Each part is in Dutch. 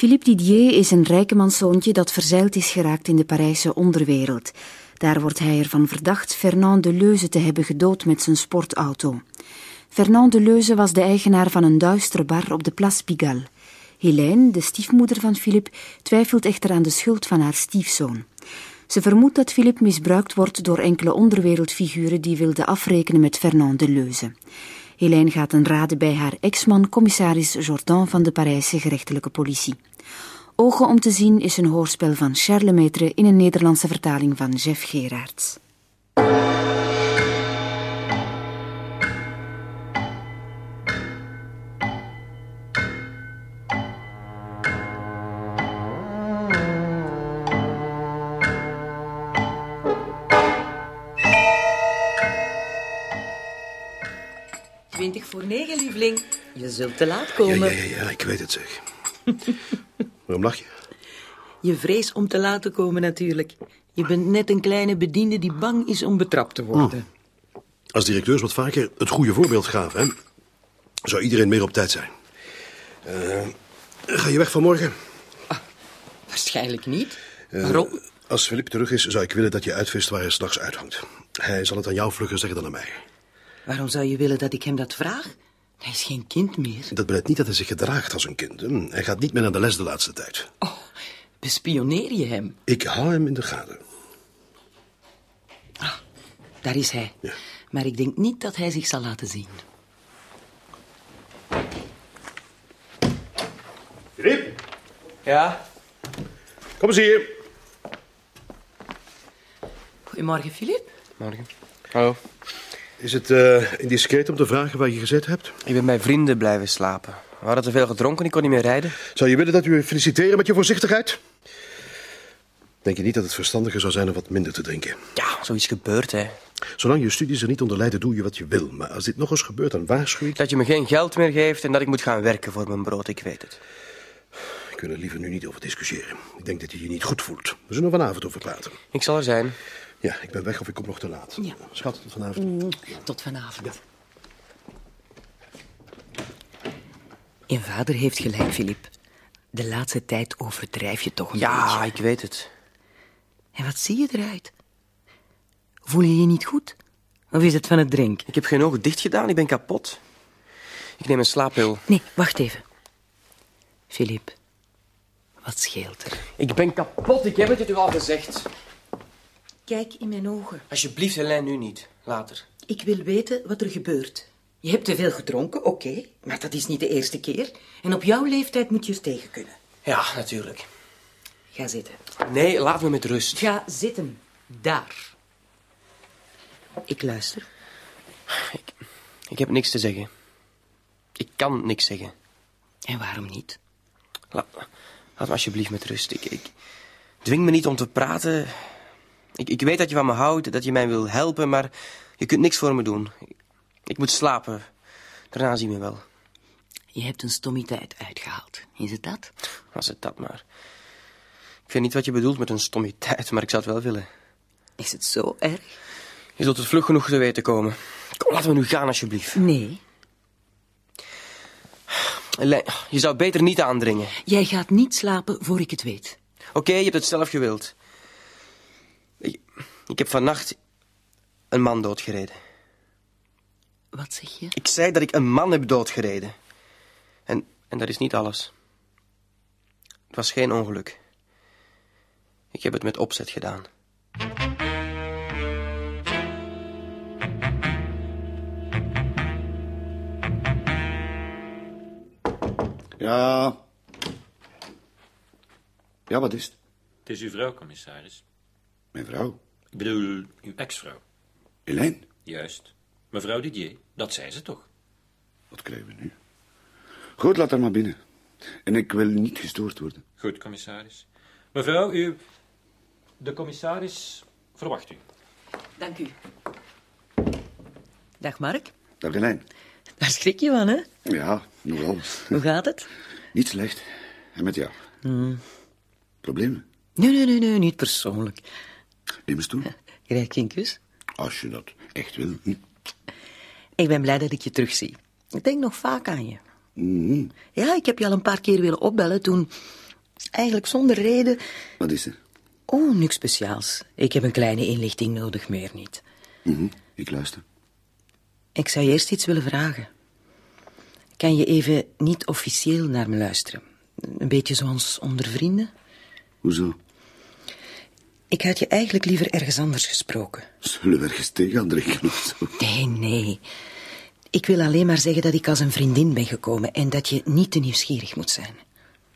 Philippe Didier is een rijkemanszoontje dat verzeild is geraakt in de Parijse onderwereld. Daar wordt hij ervan verdacht Fernand Deleuze te hebben gedood met zijn sportauto. Fernand Deleuze was de eigenaar van een duistere bar op de Place Pigalle. Helene, de stiefmoeder van Philippe, twijfelt echter aan de schuld van haar stiefzoon. Ze vermoedt dat Philippe misbruikt wordt door enkele onderwereldfiguren die wilden afrekenen met Fernand Deleuze. Helene gaat een raden bij haar ex-man, commissaris Jordan van de Parijse gerechtelijke politie. Ogen om te zien is een hoorspel van Charles Maître in een Nederlandse vertaling van Jeff Gerards. 20 voor 9, lieveling. Je zult te laat komen. Ja, ja, ja, ik weet het zeg. Waarom lach je? Je vrees om te laat te komen natuurlijk. Je bent net een kleine bediende die bang is om betrapt te worden. Oh. Als directeurs wat vaker het goede voorbeeld gaven, hè, zou iedereen meer op tijd zijn. Uh, ga je weg vanmorgen? Ah, waarschijnlijk niet. Uh, Waarom? Als Filip terug is, zou ik willen dat je uitvist waar hij s'nachts uithangt. Hij zal het aan jou vlugger zeggen dan aan mij. Waarom zou je willen dat ik hem dat vraag? Hij is geen kind meer. Dat betekent niet dat hij zich gedraagt als een kind. Hij gaat niet meer naar de les de laatste tijd. Oh, bespioneer je hem? Ik hou hem in de gaten. Ah, daar is hij. Ja. Maar ik denk niet dat hij zich zal laten zien. Filip? Ja? Kom eens hier. Goedemorgen, Filip. Morgen. Hallo. Is het uh, indiscreet om te vragen waar je gezet hebt? Ik ben bij vrienden blijven slapen. We hadden te veel gedronken, ik kon niet meer rijden. Zou je willen dat u feliciteren met je voorzichtigheid? Denk je niet dat het verstandiger zou zijn om wat minder te drinken? Ja, zoiets gebeurt, hè. Zolang je studies er niet onder leiden, doe je wat je wil. Maar als dit nog eens gebeurt, dan waarschuw ik... Dat je me geen geld meer geeft en dat ik moet gaan werken voor mijn brood, ik weet het. Wil er liever nu niet over discussiëren. Ik denk dat je je niet goed voelt. We zullen er vanavond over praten. Ik zal er zijn. Ja, ik ben weg of ik kom nog te laat. Ja. Schat, tot vanavond. Mm, tot vanavond. Ja. Je vader heeft gelijk, Filip. De laatste tijd overdrijf je toch een ja, beetje. Ja, ik weet het. En wat zie je eruit? Voel je je niet goed? Of is het van het drinken? Ik heb geen ogen dicht gedaan, ik ben kapot. Ik neem een slaappil. Nee, wacht even. Filip, wat scheelt er? Ik ben kapot, ik heb het je toch al gezegd. Kijk in mijn ogen. Alsjeblieft, Helene, nu niet. Later. Ik wil weten wat er gebeurt. Je hebt te veel gedronken, oké, maar dat is niet de eerste keer. En op jouw leeftijd moet je eens tegen kunnen. Ja, natuurlijk. Ga zitten. Nee, laat me met rust. Ga zitten. Daar. Ik luister. Ik, ik heb niks te zeggen. Ik kan niks zeggen. En waarom niet? La, laat me alsjeblieft met rust. Ik, ik dwing me niet om te praten. Ik, ik weet dat je van me houdt, dat je mij wil helpen, maar je kunt niks voor me doen. Ik, moet slapen. Daarna zien we wel. Je hebt een stommiteit uitgehaald. Is het dat? Was het dat maar. Ik weet niet wat je bedoelt met een stommiteit, maar ik zou het wel willen. Is het zo erg? Je zult het vlug genoeg te weten komen. Kom, laten we nu gaan, alsjeblieft. Nee. Je zou beter niet aandringen. Jij gaat niet slapen voor ik het weet. Oké, je hebt het zelf gewild. Ik, heb vannacht een man doodgereden. Wat zeg je? Ik zei dat ik een man heb doodgereden. En, en dat is niet alles. Het was geen ongeluk. Ik heb het met opzet gedaan. Ja. Ja, wat is het? Het is uw vrouw, commissaris. Mijn vrouw? Ik bedoel, uw ex-vrouw. Helene? Juist. Mevrouw Didier, dat zei ze toch? Wat krijgen we nu? Goed, laat haar maar binnen. En ik wil niet gestoord worden. Goed, commissaris. Mevrouw, u... De commissaris verwacht u. Dank u. Dag, Mark. Dag, Helene. Daar schrik je van, hè? Ja, nogal. Hoe gaat het? Niet slecht. En met jou? Mm. Problemen? Nee, nee, nee, nee, niet persoonlijk. Neem eens toe. Krijg ik een kus? Als je dat echt wil. Hm. Ik ben blij dat ik je terugzie. Ik denk nog vaak aan je. Mm -hmm. Ja, ik heb je al een paar keer willen opbellen toen... Eigenlijk zonder reden. Wat is er? Oh, niks speciaals. Ik heb een kleine inlichting nodig, meer niet. Mhm, Ik luister. Ik zou je eerst iets willen vragen. Kan je even niet officieel naar me luisteren? Een beetje zoals onder vrienden? Hoezo? Ik had je eigenlijk liever ergens anders gesproken. Zullen we ergens tegen gaan drinken of zo? Nee, nee. Ik wil alleen maar zeggen dat ik als een vriendin ben gekomen en dat je niet te nieuwsgierig moet zijn.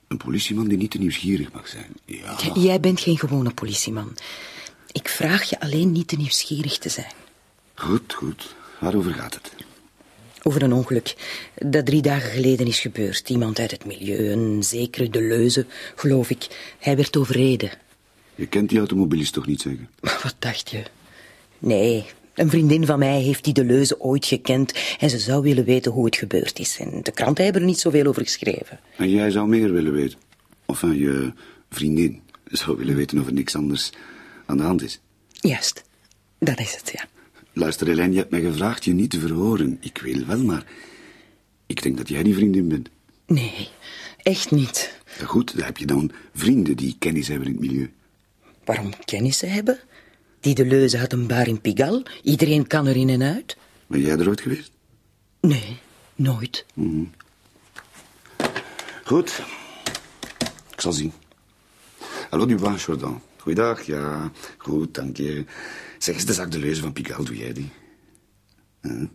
Een politieman die niet te nieuwsgierig mag zijn. Ja. J- Jij bent geen gewone politieman. Ik vraag je alleen niet te nieuwsgierig te zijn. Goed, goed. Waarover gaat het? Over een ongeluk dat drie dagen geleden is gebeurd. Iemand uit het milieu, een zekere Deleuze, geloof ik. Hij werd overreden. Je kent die automobilist toch niet zeggen? Wat dacht je? Nee, een vriendin van mij heeft die Deleuze ooit gekend en ze zou willen weten hoe het gebeurd is. En de kranten hebben er niet zoveel over geschreven. En jij zou meer willen weten. Of van je vriendin zou willen weten of er niks anders aan de hand is. Juist, dat is het, ja. Luister, Helene, je hebt mij gevraagd je niet te verhoren. Ik wil wel, maar ik denk dat jij die vriendin bent. Nee, echt niet. Goed, dan heb je dan vrienden die kennis hebben in het milieu. Waarom kennissen hebben? Die Deleuze had een bar in Pigalle. Iedereen kan er in en uit. Ben jij er ooit geweest? Nee, nooit. Goed. Ik zal zien. Hallo, Dubois, Jordan. Goeiedag, ja. Goed, dank je. Zeg eens, de zak de leuze van Pigalle, doe jij die? Huh?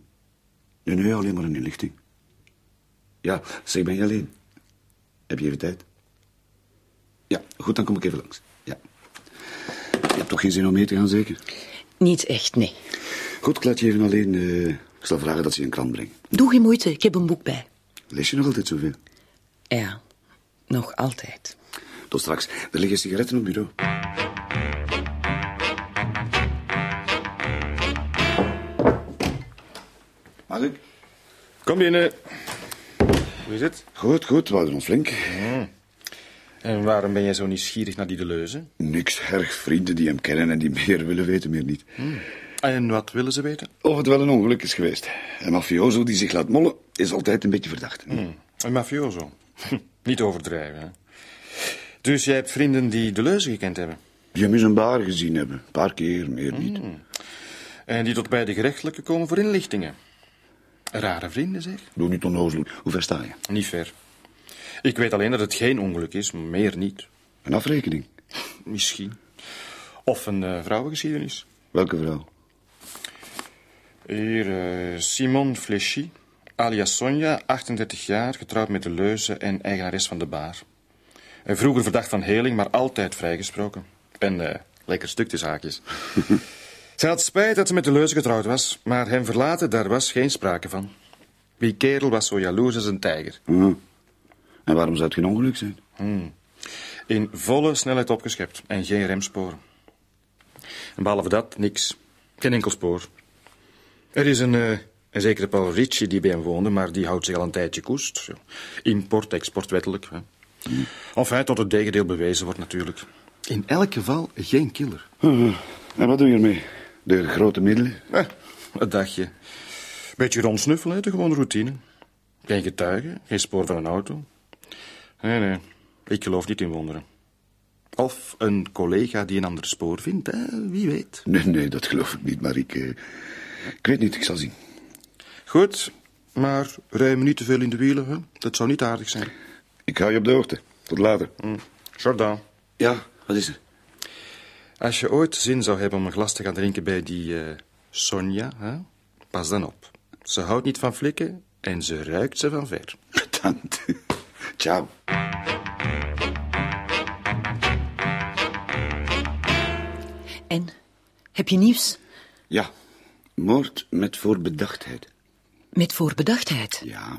Nee, nee, alleen maar een inlichting. Ja, zeg, ben je alleen? Heb je even tijd? Ja, goed, dan kom ik even langs. Hebt toch geen zin om mee te gaan, zeker? Niet echt, nee. Goed, ik laat je even alleen. eh, ik zal vragen dat ze je een krant brengt. Doe geen moeite, ik heb een boek bij. Lees je nog altijd zoveel? Ja, nog altijd. Tot straks. Er liggen sigaretten op het bureau. Mag ik? Kom binnen. Hoe is het? Goed, goed. We houden ons flink. En waarom ben jij zo nieuwsgierig naar die Deleuze? Niks erg. Vrienden die hem kennen en die meer willen weten, meer niet. En wat willen ze weten? Of het wel een ongeluk is geweest. Een mafioso die zich laat mollen is altijd een beetje verdacht. Een mafioso. Niet overdrijven, hè? Dus jij hebt vrienden die Deleuze gekend hebben? Die hem in zijn bar gezien hebben. Een paar keer, meer niet. En die tot bij de gerechtelijke komen voor inlichtingen? Rare vrienden, zeg. Doe niet onnozel. Hoe ver sta je? Niet ver. Ik weet alleen dat het geen ongeluk is, meer niet. Een afrekening. Misschien. Of een eh, vrouwengeschiedenis. Welke vrouw? Hier, eh, Simone Fléchy, alias Sonja, 38 jaar, getrouwd met de Leuze en eigenares van de bar. En vroeger verdacht van heling, maar altijd vrijgesproken. En eh, lekker stuk tussen haakjes. Ze had spijt dat ze met de Leuze getrouwd was, maar hem verlaten, daar was geen sprake van. Die kerel was zo jaloers als een tijger. Ja. En waarom zou het geen ongeluk zijn? In volle snelheid opgeschept en geen remsporen. En behalve dat, niks. Geen enkel spoor. Er is een, eh, een zekere Paul Ritchie die bij hem woonde, maar die houdt zich al een tijdje koest. Import, export wettelijk. Hè. Enfin, tot het tegendeel bewezen wordt natuurlijk. In elk geval geen killer. Ah, En wat doe je ermee? De grote middelen? Eh, wat dacht je? Beetje rondsnuffelen, de gewone routine. Geen getuigen, geen spoor van een auto. Nee, nee, ik geloof niet in wonderen. Of een collega die een ander spoor vindt, hè? wie weet. Nee, nee, dat geloof ik niet, maar ik... eh, ik weet niet, ik zal zien. Goed, maar rij me niet te veel in de wielen, hè? dat zou niet aardig zijn. Ik hou je op de hoogte. Tot later. Hm. Jordan, Ja, wat is er? als je ooit zin zou hebben om een glas te gaan drinken bij die eh, Sonja, hè? pas dan op. Ze houdt niet van flikken en ze ruikt ze van ver. Bedankt. Ciao. En, heb je nieuws? Ja, moord met voorbedachtheid. Met voorbedachtheid. Ja,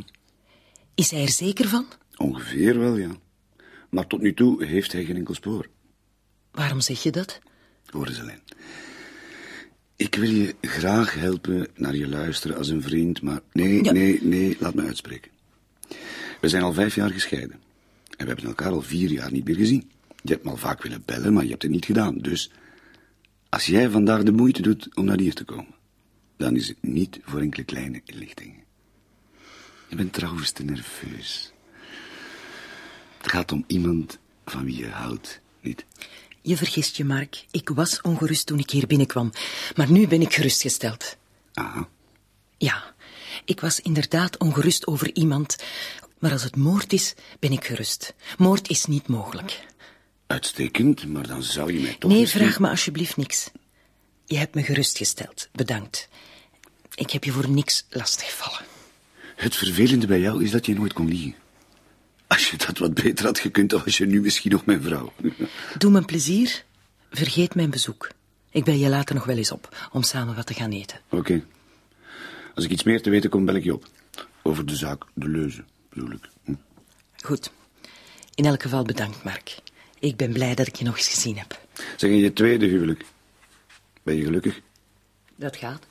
Is hij er zeker van? ongeveer wel, ja. Maar tot nu toe heeft hij geen enkel spoor. Waarom zeg je dat? Hoor eens alleen. Ik wil je graag helpen naar je luisteren als een vriend, maar nee, Ja. nee, nee, laat me uitspreken. We zijn al vijf jaar gescheiden. En we hebben elkaar al vier jaar niet meer gezien. Je hebt me al vaak willen bellen, maar je hebt het niet gedaan. Dus als jij vandaag de moeite doet om naar hier te komen, dan is het niet voor enkele kleine inlichtingen. Je bent trouwens te nerveus. Het gaat om iemand van wie je houdt, niet? Je vergist je, Mark. Ik was ongerust toen ik hier binnenkwam. Maar nu ben ik gerustgesteld. Aha. Ja, ik was inderdaad ongerust over iemand. Maar als het moord is, ben ik gerust. Moord is niet mogelijk. Uitstekend, maar dan zou je mij toch... Nee, misschien- vraag me alsjeblieft niks. Je hebt me gerustgesteld. Bedankt. Ik heb je voor niks lastiggevallen. Het vervelende bij jou is dat je nooit kon liegen. Als je dat wat beter had gekund, dan was je nu misschien nog mijn vrouw. Doe me een plezier. Vergeet mijn bezoek. Ik bel je later nog wel eens op om samen wat te gaan eten. Oké. Als ik iets meer te weten kom, bel ik je op. Over de zaak De Leuze, bedoel ik. Hm. Goed. In elk geval bedankt, Mark. Ik ben blij dat ik je nog eens gezien heb. Zeg, in je tweede huwelijk. Ben je gelukkig? Dat gaat.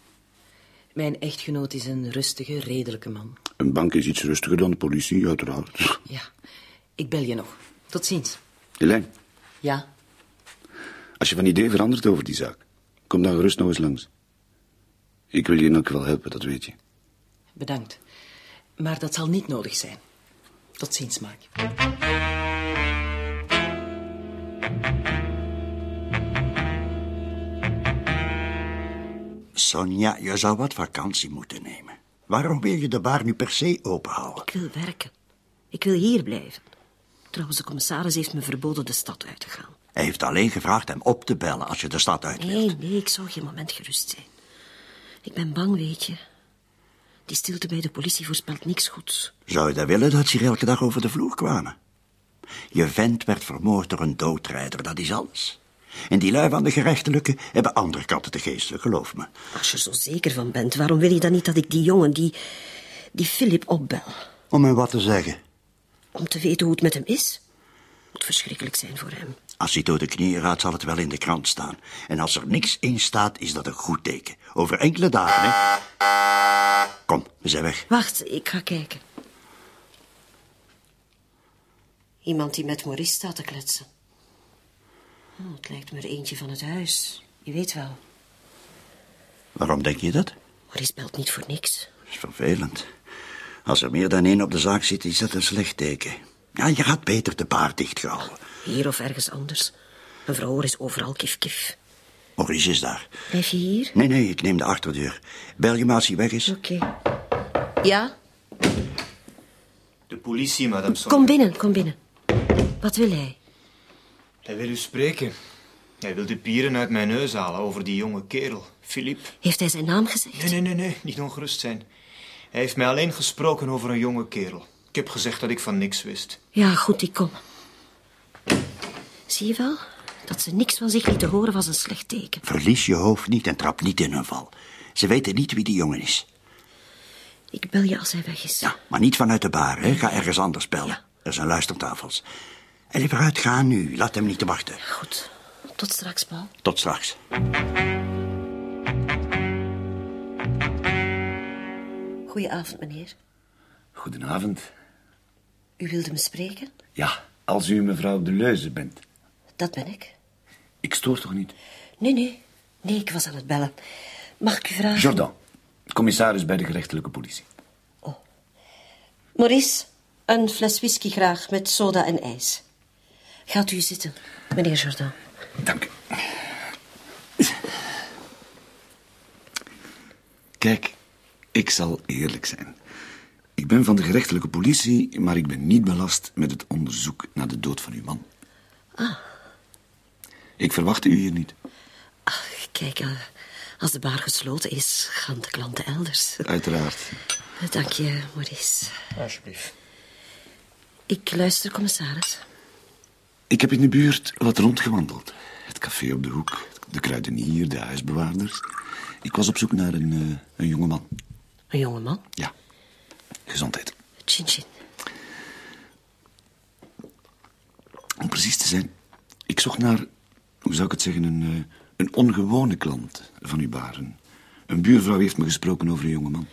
Mijn echtgenoot is een rustige, redelijke man. Een bank is iets rustiger dan de politie, uiteraard. Ja, ik bel je nog. Tot ziens. Helene, Ja, als je van idee verandert over die zaak, kom dan gerust nog eens langs. Ik wil je in elk geval helpen, dat weet je. bedankt. Maar dat zal niet nodig zijn. Tot ziens, Mark. Sonja, je zou wat vakantie moeten nemen. Waarom wil je de bar nu per se openhouden? Ik wil werken. Ik wil hier blijven. Trouwens, de commissaris heeft me verboden de stad uit te gaan. Hij heeft alleen gevraagd hem op te bellen als je de stad uit wilt. Nee, nee, ik zou geen moment gerust zijn. Ik ben bang, weet je. Die stilte bij de politie voorspelt niks goeds. Zou je dan willen dat ze hier elke dag over de vloer kwamen? Je vent werd vermoord door een doodrijder, dat is alles. En die lui van de gerechtelijke hebben andere kanten te geesten, geloof me. Als je er zo zeker van bent, waarom wil je dan niet dat ik die jongen, die... die Philip opbel? Om hem wat te zeggen. Om te weten hoe het met hem is? Moet verschrikkelijk zijn voor hem. Als hij door de knieën gaat, zal het wel in de krant staan. En als er niks in staat, is dat een goed teken. Over enkele dagen, hè. Kom, we zijn weg. Wacht, ik ga kijken. Iemand die met Maurice staat te kletsen. Oh, het lijkt me er eentje van het huis. Je weet wel, Waarom denk je dat? Maurice belt niet voor niks. Dat is vervelend. Als er meer dan één op de zaak zit, is dat een slecht teken. Ja, je gaat beter de baard dichthouden. Hier of ergens anders. Een vrouw is overal kif-kif. Maurice is daar. Blijf je hier? Nee, nee, ik neem de achterdeur. Bel je maar als hij weg is. Oké. Ja? De politie, madame Sonja. Kom binnen, kom binnen. Wat wil hij? Hij wil u spreken. Hij wil de pieren uit mijn neus halen over die jonge kerel, Philippe. Heeft hij zijn naam gezegd? Nee, nee, nee, nee, niet ongerust zijn. Hij heeft mij alleen gesproken over een jonge kerel. Ik heb gezegd dat ik van niks wist. Ja, goed, ik kom. Zie je wel? Dat ze niks van zich lieten horen was een slecht teken. Verlies je hoofd niet en trap niet in een val. Ze weten niet wie die jongen is. Ik bel je als hij weg is. Ja, maar niet vanuit de bar, hè. Ga ergens anders bellen. Ja. Er zijn luistertafels. En vooruit, ga nu. Laat hem niet te wachten. Goed. Tot straks, Paul. Tot straks. Goedenavond, meneer. Goedenavond. U wilde me spreken? Ja, als u mevrouw de Leuze bent. Dat ben ik. Ik stoor toch niet? Nee, nee. Nee, ik was aan het bellen. Mag ik u vragen... Jordan, commissaris bij de gerechtelijke politie. Maurice, een fles whisky graag met soda en ijs. Gaat u zitten, meneer Jordan. Dank u. Kijk, ik zal eerlijk zijn. Ik ben van de gerechtelijke politie, maar ik ben niet belast met het onderzoek naar de dood van uw man. Ah. Ik verwachtte u hier niet. Ach, kijk, eh, als de bar gesloten is, gaan de klanten elders. Uiteraard. Dank je, Maurice. Alsjeblieft. Ik luister, commissaris. Ik heb in de buurt wat rondgewandeld. Het café op de hoek, de kruidenier, de huisbewaarders. Ik was op zoek naar een, eh, een jonge man. Een jonge man. Ja, gezondheid. Chin chin. Om precies te zijn, ik zocht naar, hoe zou ik het zeggen, een, eh, een ongewone klant van uw bar. Een, buurvrouw heeft me gesproken over een jonge man.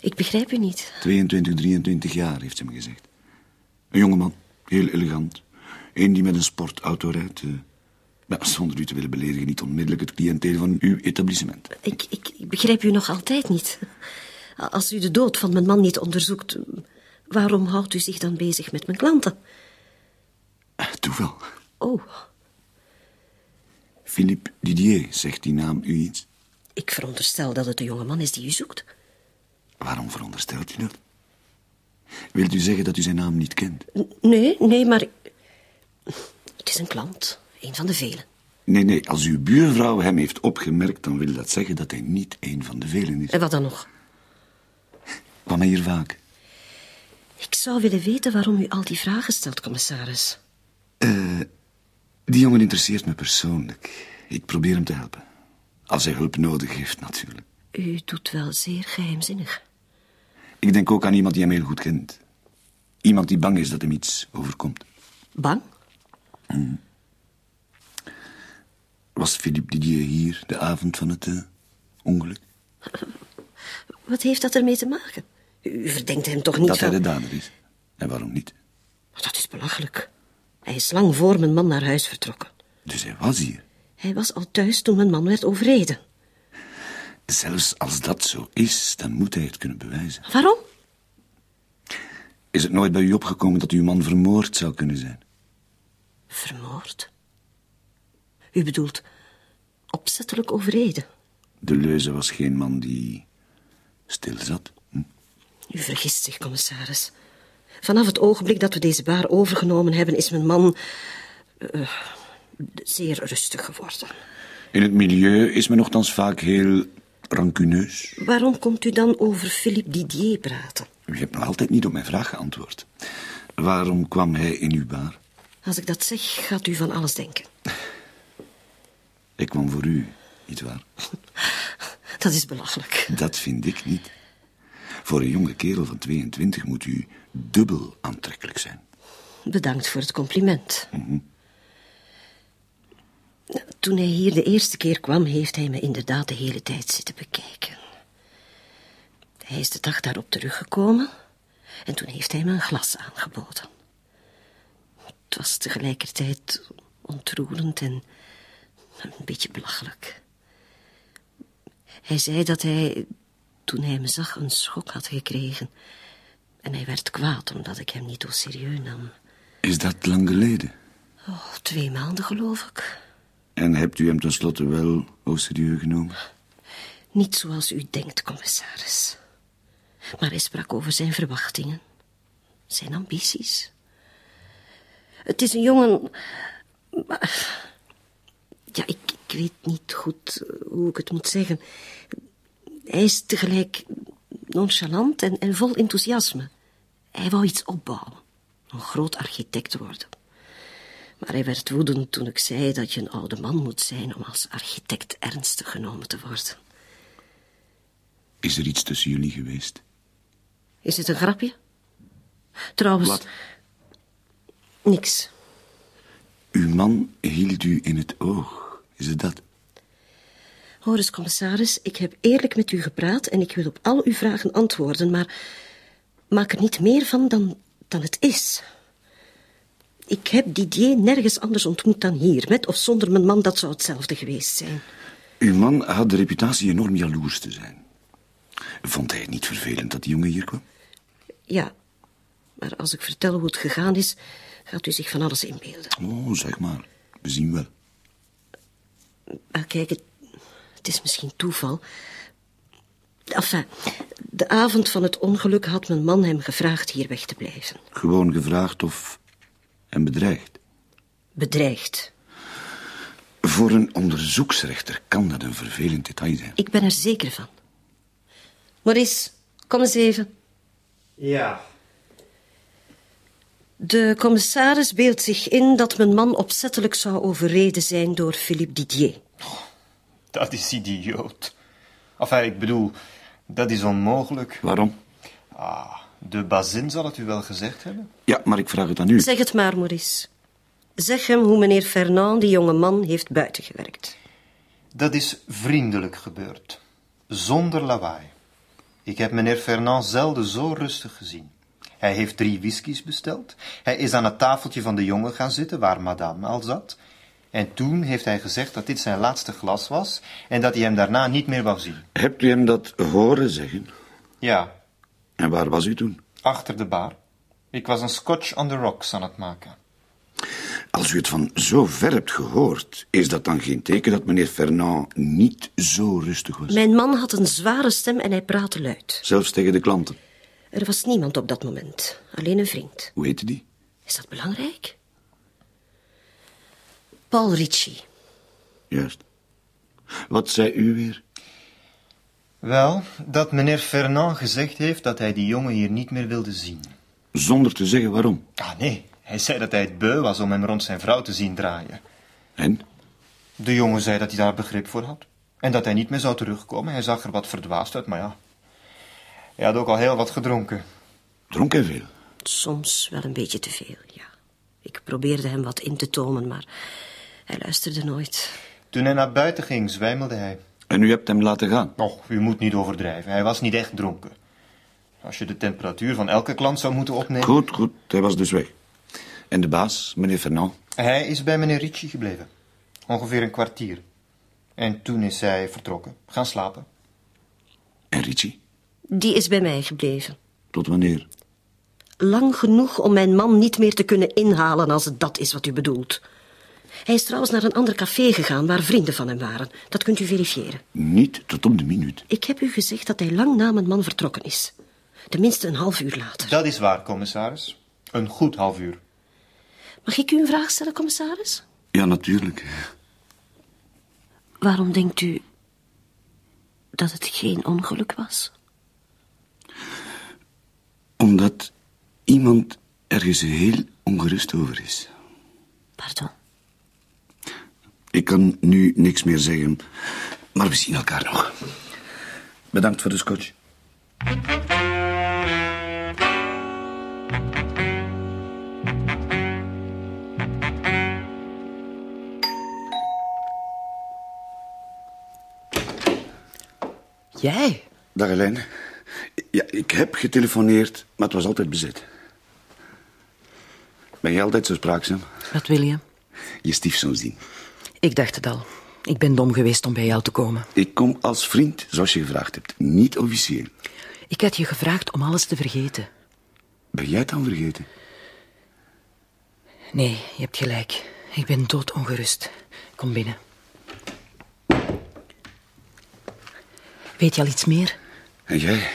Ik begrijp u niet. 22, 23 jaar, heeft ze me gezegd. Een jonge man, heel elegant. Eén die met een sportauto rijdt. eh, maar zonder u te willen beledigen, niet onmiddellijk het cliënteel van uw etablissement. Ik, ik, ik begrijp u nog altijd niet. Als u de dood van mijn man niet onderzoekt, waarom houdt u zich dan bezig met mijn klanten? toeval. Oh, Philippe Didier, zegt die naam u iets? ik veronderstel dat het de jonge man is die u zoekt. Waarom veronderstelt u dat? Wilt u zeggen dat u zijn naam niet kent? Nee, nee, maar... Het is een klant. Een van de velen. Nee, nee, als uw buurvrouw hem heeft opgemerkt, dan wil dat zeggen dat hij niet een van de velen is. En wat dan nog? Kwam hij hier vaak? Ik zou willen weten waarom u al die vragen stelt, commissaris. Die jongen interesseert me persoonlijk. Ik probeer hem te helpen. Als hij hulp nodig heeft, natuurlijk. U doet wel zeer geheimzinnig. Ik denk ook aan iemand die hem heel goed kent. Iemand die bang is dat hem iets overkomt. Bang? Was Philippe Didier hier de avond van het eh, ongeluk? Wat heeft dat ermee te maken? U verdenkt hem toch niet dat van... hij de dader is. En waarom niet? Dat is belachelijk. Hij is lang voor mijn man naar huis vertrokken. Dus hij was hier. Hij was al thuis toen mijn man werd overreden. Zelfs als dat zo is, dan moet hij het kunnen bewijzen. Waarom? Is het nooit bij u opgekomen dat uw man vermoord zou kunnen zijn? Vermoord? U bedoelt opzettelijk overreden? De Leuze was geen man die stil zat. Hm? U vergist zich, commissaris. Vanaf het ogenblik dat we deze baar overgenomen hebben, is mijn man eh, zeer rustig geworden. In het milieu is men nogthans vaak heel rancuneus. Waarom komt u dan over Philippe Didier praten? U hebt nog altijd niet op mijn vraag geantwoord. Waarom kwam hij in uw bar? Als ik dat zeg, gaat u van alles denken. Ik kwam voor u, nietwaar? Dat is belachelijk. Dat vind ik niet. Voor een jonge kerel van 22 moet u dubbel aantrekkelijk zijn. Bedankt voor het compliment. Toen hij hier de eerste keer kwam, heeft hij me inderdaad de hele tijd zitten bekijken. Hij is de dag daarop teruggekomen en toen heeft hij me een glas aangeboden. Het was tegelijkertijd ontroerend en een beetje belachelijk. Hij zei dat hij, toen hij me zag, een schok had gekregen. En hij werd kwaad omdat ik hem niet au serieus nam. Is dat lang geleden? Oh, twee maanden, geloof ik. En hebt u hem tenslotte wel au serieus genomen? Niet zoals u denkt, commissaris. Maar hij sprak over zijn verwachtingen, zijn ambities. Het is een jongen. maar- Ja, ik, ik weet niet goed hoe ik het moet zeggen. Hij is tegelijk nonchalant en, en vol enthousiasme. Hij wou iets opbouwen, een groot architect worden. Maar hij werd woedend toen ik zei dat je een oude man moet zijn om als architect ernstig genomen te worden. Is er iets tussen jullie geweest? Is het een grapje? Trouwens... Wat? Niks. Uw man hield u in het oog. Is het dat? Hoor eens, commissaris, ik heb eerlijk met u gepraat en ik wil op al uw vragen antwoorden, maar maak er niet meer van dan, dan het is. Ik heb Didier nergens anders ontmoet dan hier. Met of zonder mijn man, dat zou hetzelfde geweest zijn. Uw man had de reputatie enorm jaloers te zijn. Vond hij het niet vervelend dat die jongen hier kwam? Ja, maar als ik vertel hoe het gegaan is, gaat u zich van alles inbeelden. Oh, zeg maar. We zien wel. Maar kijk, het, het is misschien toeval. Enfin, de avond van het ongeluk had mijn man hem gevraagd hier weg te blijven. Gewoon gevraagd of hem bedreigd. Bedreigd. Voor een onderzoeksrechter kan dat een vervelend detail zijn. Ik ben er zeker van. Maurice, kom eens even. Ja. De commissaris beeldt zich in dat mijn man opzettelijk zou overreden zijn door Philippe Didier. Dat is idioot. Enfin, ik bedoel, dat is onmogelijk. Waarom? Ah, de bazin zal het u wel gezegd hebben. Ja, maar ik vraag het aan u. Zeg het maar, Maurice. Zeg hem hoe meneer Fernand die jonge man heeft buitengewerkt. Dat is vriendelijk gebeurd. Zonder lawaai. Ik heb meneer Fernand zelden zo rustig gezien. Hij heeft drie whiskies besteld. Hij is aan het tafeltje van de jongen gaan zitten, waar madame al zat. En toen heeft hij gezegd dat dit zijn laatste glas was en dat hij hem daarna niet meer wou zien. Hebt u hem dat horen zeggen? Ja, En waar was u toen? achter de bar. Ik was een scotch on the rocks aan het maken. Als u het van zo ver hebt gehoord, is dat dan geen teken dat meneer Fernand niet zo rustig was? Mijn man had een zware stem en hij praatte luid. Zelfs tegen de klanten. Er was niemand op dat moment, alleen een vriend. Hoe heette die? Is dat belangrijk? Paul Ritchie. Juist. Wat zei u weer? Wel, dat meneer Fernand gezegd heeft dat hij die jongen hier niet meer wilde zien. Zonder te zeggen waarom. Ah, nee. Hij zei dat hij het beu was om hem rond zijn vrouw te zien draaien. En? De jongen zei dat hij daar begrip voor had. En dat hij niet meer zou terugkomen. Hij zag er wat verdwaasd uit, maar ja. Hij had ook al heel wat gedronken. Dronk hij veel? Soms wel een beetje te veel, ja. Ik probeerde hem wat in te tomen, maar hij luisterde nooit. Toen hij naar buiten ging, zwijmelde hij. En u hebt hem laten gaan? Och, u moet niet overdrijven. Hij was niet echt dronken. Als je de temperatuur van elke klant zou moeten opnemen... Goed, goed. Hij was dus weg. En de baas, meneer Fernand? Hij is bij meneer Ritchie gebleven. Ongeveer een kwartier. En toen is hij vertrokken. Gaan slapen. En Ritchie? Die is bij mij gebleven. Tot wanneer? Lang genoeg om mijn man niet meer te kunnen inhalen als het dat is wat u bedoelt. Hij is trouwens naar een ander café gegaan waar vrienden van hem waren. Dat kunt u verifiëren. Niet tot op de minuut. Ik heb u gezegd dat hij lang na mijn man vertrokken is. Tenminste een half uur later. Dat is waar, commissaris. Een goed half uur. Mag ik u een vraag stellen, commissaris? Ja, natuurlijk. Waarom denkt u dat het geen ongeluk was? Omdat iemand ergens heel ongerust over is. Pardon? Ik kan nu niks meer zeggen, maar we zien elkaar nog. Bedankt voor de scotch. Jij? Dag Helene. Ja, ik heb getelefoneerd, maar het was altijd bezet. Ben je altijd zo spraakzaam? Wat wil je? Je stiefzoon zien. Ik dacht het al. Ik ben dom geweest om bij jou te komen. Ik kom als vriend, zoals je gevraagd hebt. Niet officieel. Ik had je gevraagd om alles te vergeten. Ben jij het dan vergeten? Nee, je hebt gelijk. Ik ben doodongerust. Kom binnen. Weet je al iets meer? En jij?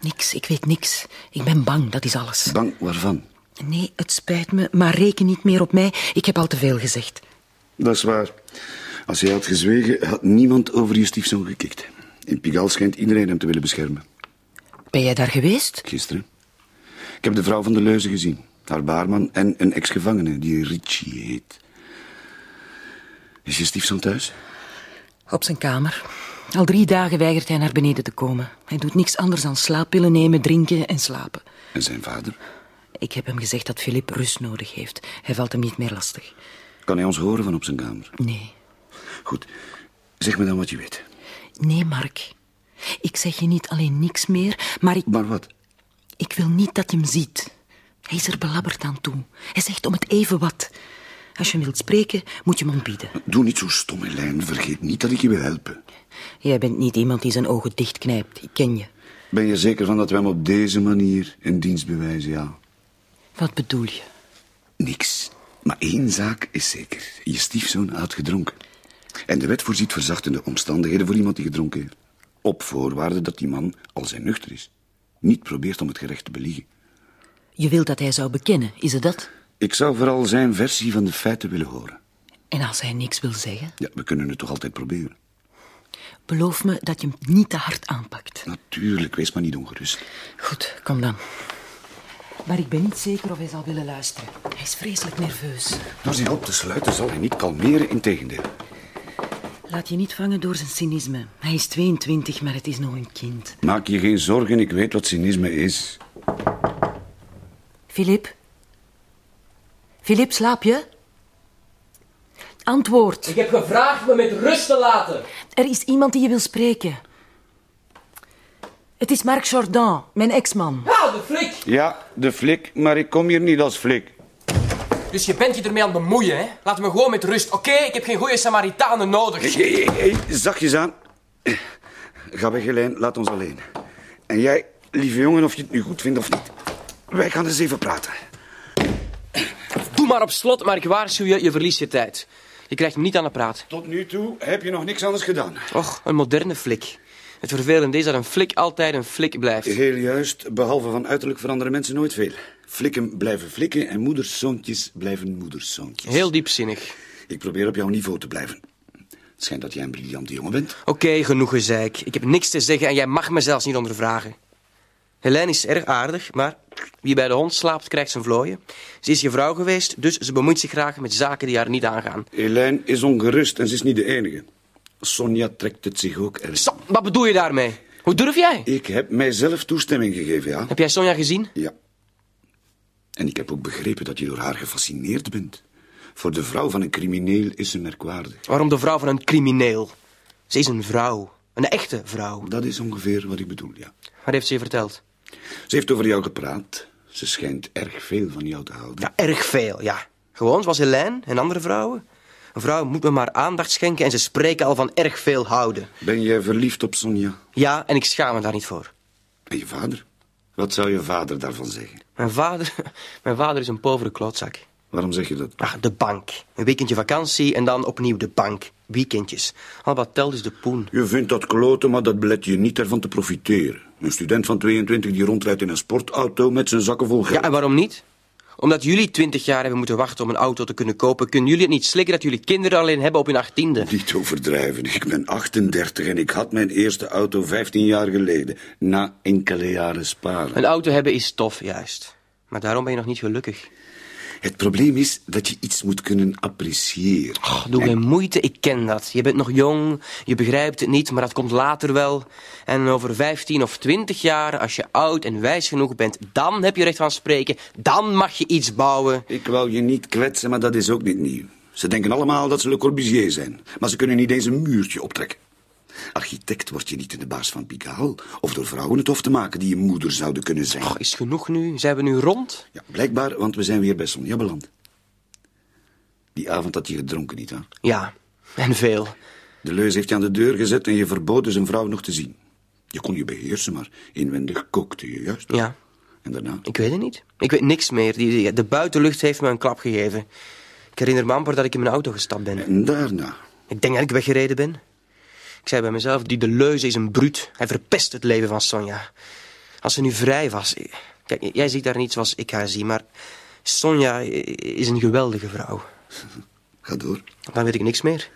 Niks, ik weet niks. Ik ben bang, dat is alles. Bang waarvan? Nee, het spijt me, maar reken niet meer op mij. Ik heb al te veel gezegd. Dat is waar. Als jij had gezwegen, had niemand over je stiefzoon gekikt. In Pigalle schijnt iedereen hem te willen beschermen. Ben jij daar geweest? Gisteren. Ik heb de vrouw van de Leuze gezien. Haar baarman en een ex-gevangene die Ritchie heet. Is je stiefzoon thuis? Op zijn kamer. Al drie dagen weigert hij naar beneden te komen. Hij doet niks anders dan slaappillen nemen, drinken en slapen. En zijn vader? Ik heb hem gezegd dat Filip rust nodig heeft. Hij valt hem niet meer lastig. Kan hij ons horen van op zijn kamer? Nee. Goed. Zeg me dan wat je weet. Nee, Mark. Ik zeg je niet alleen niks meer, maar ik... Maar wat? Ik wil niet dat je hem ziet. Hij is er belabberd aan toe. Hij zegt om het even wat. Als je hem wilt spreken, moet je hem ontbieden. Doe niet zo stom, Helene. Vergeet niet dat ik je wil helpen. Jij bent niet iemand die zijn ogen dichtknijpt. Ik ken je. Ben je zeker van dat we hem op deze manier in dienst bewijzen, ja? Wat bedoel je? Niks. Maar één zaak is zeker. Je stiefzoon had gedronken. En de wet voorziet verzachtende omstandigheden voor iemand die gedronken heeft. Op voorwaarde dat die man, als hij nuchter is, niet probeert om het gerecht te beliegen. Je wilt dat hij zou bekennen, is het dat? Ik zou vooral zijn versie van de feiten willen horen. En als hij niks wil zeggen? Ja, we kunnen het toch altijd proberen. Beloof me dat je hem niet te hard aanpakt. Natuurlijk, wees maar niet ongerust. Goed, kom dan. Maar ik ben niet zeker of hij zal willen luisteren. Hij is vreselijk nerveus. Door zich op te sluiten zal hij niet kalmeren, integendeel. Laat je niet vangen door zijn cynisme. Hij is 22, maar het is nog een kind. Maak je geen zorgen, ik weet wat cynisme is. Filip? Filip, slaap je? Antwoord. Ik heb gevraagd me met rust te laten. Er is iemand die je wil spreken. Het is Marc Jordan, mijn ex-man. Ja, de flik. Ja, de flik, maar ik kom hier niet als flik. Dus je bent je ermee aan het bemoeien, hè? Laat me gewoon met rust, oké? Ik heb geen goede Samaritanen nodig. Hé, hé, hé, zachtjes aan. Ga weg, Helene, laat ons alleen. En jij, lieve jongen, of je het nu goed vindt of niet. Wij gaan eens even praten. Doe maar op slot, maar ik waarschuw je, je verliest je tijd. Je krijgt me niet aan de praat. Tot nu toe heb je nog niks anders gedaan. Och, een moderne flik. Het vervelende is dat een flik altijd een flik blijft. Heel juist, behalve van uiterlijk veranderen mensen nooit veel. Flikken blijven flikken en moederszoontjes blijven moederszoontjes. Heel diepzinnig. Ik probeer op jouw niveau te blijven. Het schijnt dat jij een briljante jongen bent. Oké, genoeg gezeik. Ik heb niks te zeggen en jij mag me zelfs niet ondervragen. Helene is erg aardig, maar wie bij de hond slaapt, krijgt zijn vlooien. Ze is je vrouw geweest, dus ze bemoeit zich graag met zaken die haar niet aangaan. Helene is ongerust en ze is niet de enige. Sonja trekt het zich ook erg. Wat bedoel je daarmee? Hoe durf jij? Ik heb mijzelf toestemming gegeven, ja. Heb jij Sonja gezien? Ja. En ik heb ook begrepen dat je door haar gefascineerd bent. Voor de vrouw van een crimineel is ze merkwaardig. Waarom de vrouw van een crimineel? Ze is een vrouw. Een echte vrouw. Dat is ongeveer wat ik bedoel, ja. Wat heeft ze je verteld? Ze heeft over jou gepraat. Ze schijnt erg veel van jou te houden. Ja, erg veel, ja. Gewoon zoals Helene en andere vrouwen. Een vrouw moet me maar aandacht schenken en ze spreken al van erg veel houden. Ben jij verliefd op Sonja? Ja, en ik schaam me daar niet voor. En je vader? Wat zou je vader daarvan zeggen? Mijn vader, mijn vader is een povere klootzak. Waarom zeg je dat? Ach, de bank. Een weekendje vakantie en dan opnieuw de bank. Weekendjes. Al wat telt is de poen. Je vindt dat kloten, maar dat belet je niet ervan te profiteren. Een student van 22 die rondrijdt in een sportauto met zijn zakken vol geld. Ja, en waarom niet? Omdat jullie twintig jaar hebben moeten wachten om een auto te kunnen kopen... kunnen jullie het niet slikken dat jullie kinderen alleen hebben op hun achttiende. Niet overdrijven. Ik ben 38 en ik had mijn eerste auto 15 jaar geleden. Na enkele jaren sparen. Een auto hebben is tof, juist. Maar daarom ben je nog niet gelukkig. Het probleem is dat je iets moet kunnen appreciëren. Oh, doe geen moeite, ik ken dat. Je bent nog jong, je begrijpt het niet, maar dat komt later wel. En over 15 of 20 jaar, als je oud en wijs genoeg bent, dan heb je recht van spreken. Dan mag je iets bouwen. Ik wou je niet kwetsen, maar dat is ook niet nieuw. Ze denken allemaal dat ze Le Corbusier zijn, maar ze kunnen niet eens een muurtje optrekken. Architect word je niet in de baas van Pigalle, of door vrouwen het hof te maken die je moeder zouden kunnen zijn. Oh, is genoeg nu? Zijn we nu rond? Ja, blijkbaar, want we zijn weer bij Sonja beland. Die avond had je gedronken, niet hè? Ja, en veel. De leus heeft je aan de deur gezet en je verbood zijn vrouw nog te zien. Je kon je beheersen, maar inwendig kookte je juist. Ja. En daarna? Ik weet het niet. Ik weet niks meer. Die, de buitenlucht heeft me een klap gegeven. Ik herinner me amper dat ik in mijn auto gestapt ben. En daarna? Ik denk dat ik weggereden ben. Ik zei bij mezelf, die de leuze is een bruut. Hij verpest het leven van Sonja. Als ze nu vrij was... Kijk, jij ziet daar niet zoals ik haar zie, maar... Sonja is een geweldige vrouw. Ga door. Dan weet ik niks meer.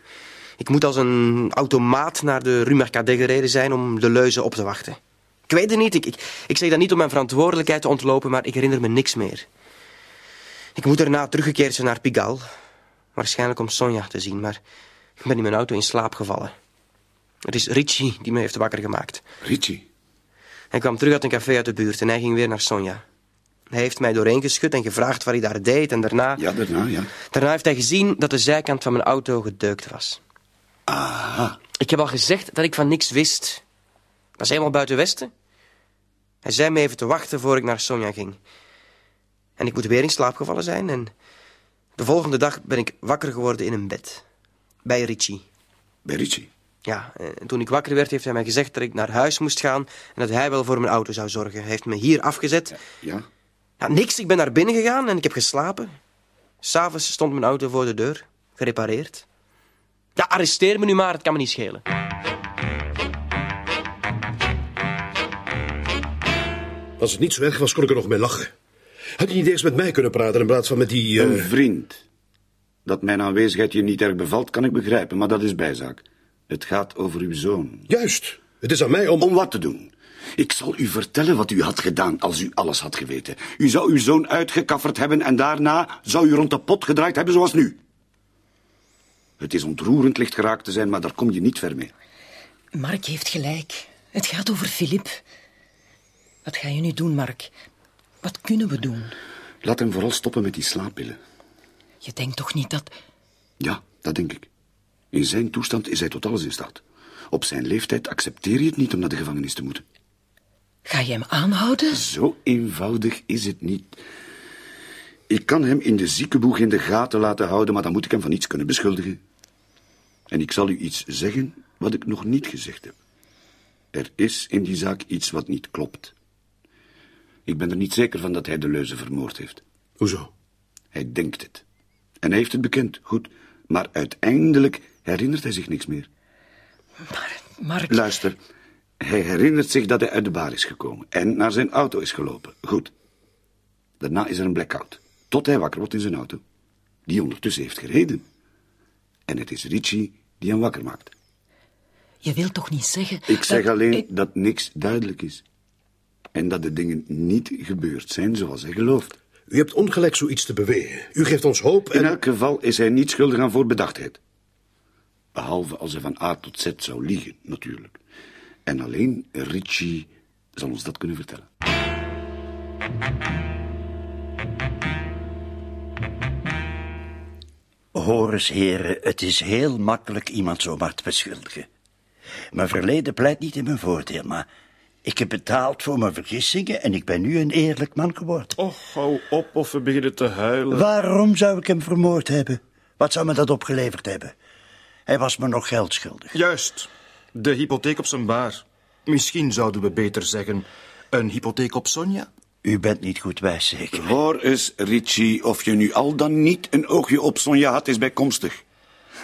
Ik moet als een automaat naar de Rue Mercadet gereden zijn om de leuze op te wachten. Ik weet het niet. Ik, ik, ik zeg dat niet om mijn verantwoordelijkheid te ontlopen, maar ik herinner me niks meer. Ik moet daarna teruggekeerd zijn naar Pigalle. Waarschijnlijk om Sonja te zien, maar ik ben in mijn auto in slaap gevallen. Het is Richie die me heeft wakker gemaakt. Richie? Hij kwam terug uit een café uit de buurt en hij ging weer naar Sonja. Hij heeft mij doorheen geschud en gevraagd wat hij daar deed en daarna... Ja, daarna, ja. Daarna heeft hij gezien dat de zijkant van mijn auto gedeukt was. Aha. Ik heb al gezegd dat ik van niks wist. Dat is helemaal buiten Westen. Hij zei me even te wachten voor ik naar Sonja ging. En ik moet weer in slaap gevallen zijn en... De volgende dag ben ik wakker geworden in een bed. Bij Richie. Bij Richie? Ja, en toen ik wakker werd heeft hij mij gezegd dat ik naar huis moest gaan... en dat hij wel voor mijn auto zou zorgen. Hij heeft me hier afgezet. Ja? Ja, niks. Ik ben naar binnen gegaan en ik heb geslapen. S'avonds stond mijn auto voor de deur. Gerepareerd. Ja, arresteer me nu maar. Het kan me niet schelen. Als het niet zo erg was, kon ik er nog mee lachen. Had je niet eens met mij kunnen praten in plaats van met die... Een eh, vriend. Dat mijn aanwezigheid je niet erg bevalt, kan ik begrijpen, maar dat is bijzaak. Het gaat over uw zoon. Juist. Het is aan mij om... Om wat te doen? Ik zal u vertellen wat u had gedaan als u alles had geweten. U zou uw zoon uitgekafferd hebben en daarna zou u rond de pot gedraaid hebben zoals nu. Het is ontroerend licht geraakt te zijn, maar daar kom je niet ver mee. Mark heeft gelijk. Het gaat over Filip. Wat ga je nu doen, Mark? Wat kunnen we doen? Laat hem vooral stoppen met die slaappillen. Je denkt toch niet dat... Ja, dat denk ik. In zijn toestand is hij tot alles in staat. Op zijn leeftijd accepteer je het niet om naar de gevangenis te moeten. Ga je hem aanhouden? Zo eenvoudig is het niet. Ik kan hem in de ziekenboeg in de gaten laten houden, maar dan moet ik hem van iets kunnen beschuldigen. En ik zal u iets zeggen wat ik nog niet gezegd heb. Er is in die zaak iets wat niet klopt. Ik ben er niet zeker van dat hij de leuze vermoord heeft. Hoezo? Hij denkt het. En hij heeft het bekend, goed. Maar uiteindelijk herinnert hij zich niks meer. Maar, Mark... Luister, hij herinnert zich dat hij uit de bar is gekomen en naar zijn auto is gelopen. Goed. Daarna is er een blackout. Tot hij wakker wordt in zijn auto. Die ondertussen heeft gereden. En het is Richie die hem wakker maakt. Je wilt toch niet zeggen... Ik zeg dat alleen ik- dat niks duidelijk is. En dat de dingen niet gebeurd zijn zoals hij gelooft. U hebt ongelijk zoiets te beweren. U geeft ons hoop en... In elk geval is hij niet schuldig aan voorbedachtheid. Behalve als hij van A tot Z zou liegen, natuurlijk. En alleen Richie zal ons dat kunnen vertellen. Hoor eens, heren, het is heel makkelijk iemand zomaar te beschuldigen. Mijn verleden pleit niet in mijn voordeel, maar ik heb betaald voor mijn vergissingen en ik ben nu een eerlijk man geworden. Och, hou op of we beginnen te huilen. Waarom zou ik hem vermoord hebben? Wat zou me dat opgeleverd hebben? Hij was me nog geld schuldig. Juist. De hypotheek op zijn baar. Misschien zouden we beter zeggen... een hypotheek op Sonja? U bent niet goed wijs, zeker? Hoor eens, Richie, of je nu al dan niet een oogje op Sonja had, is bijkomstig.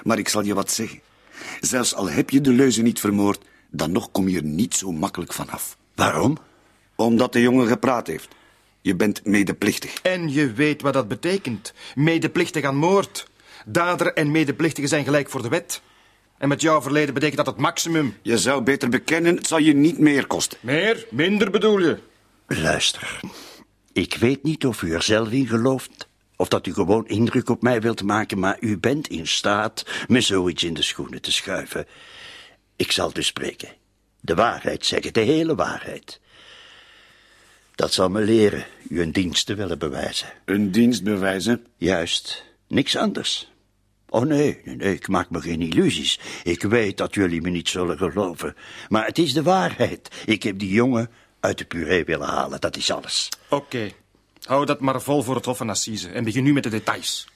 Maar ik zal je wat zeggen. Zelfs al heb je de leuze niet vermoord, dan nog kom je er niet zo makkelijk vanaf. Waarom? Omdat de jongen gepraat heeft. Je bent medeplichtig. En je weet wat dat betekent. Medeplichtig aan moord. Dader en medeplichtige zijn gelijk voor de wet. En met jouw verleden betekent dat het maximum. Je zou beter bekennen, het zal je niet meer kosten. Meer? Minder bedoel je? Luister, ik weet niet of u er zelf in gelooft... of dat u gewoon indruk op mij wilt maken... maar u bent in staat me zoiets in de schoenen te schuiven. Ik zal dus spreken. De waarheid zeggen, de hele waarheid. Dat zal me leren u een dienst te willen bewijzen. Een dienst bewijzen? Juist, niks anders. Oh nee, nee, nee, ik maak me geen illusies. Ik weet dat jullie me niet zullen geloven. Maar het is de waarheid. Ik heb die jongen uit de puree willen halen, dat is alles. Oké. Hou dat maar vol voor het Hof van Assise. En begin nu met de details.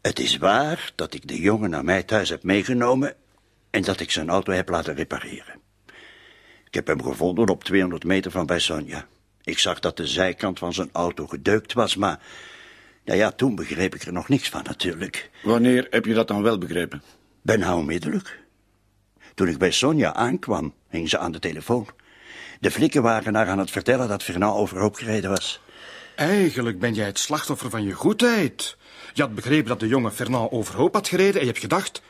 Het is waar dat ik de jongen naar mij thuis heb meegenomen... en dat ik zijn auto heb laten repareren. Ik heb hem gevonden op 200 meter van bij Sonja. Ik zag dat de zijkant van zijn auto gedeukt was, maar... Nou ja, toen begreep ik er nog niks van natuurlijk. Wanneer heb je dat dan wel begrepen? Bijna onmiddellijk. Toen ik bij Sonja aankwam, hing ze aan de telefoon. De flikken waren haar aan het vertellen dat Fernand overhoop gereden was. Eigenlijk ben jij het slachtoffer van je goedheid. Je had begrepen dat de jongen Fernand overhoop had gereden en je hebt gedacht...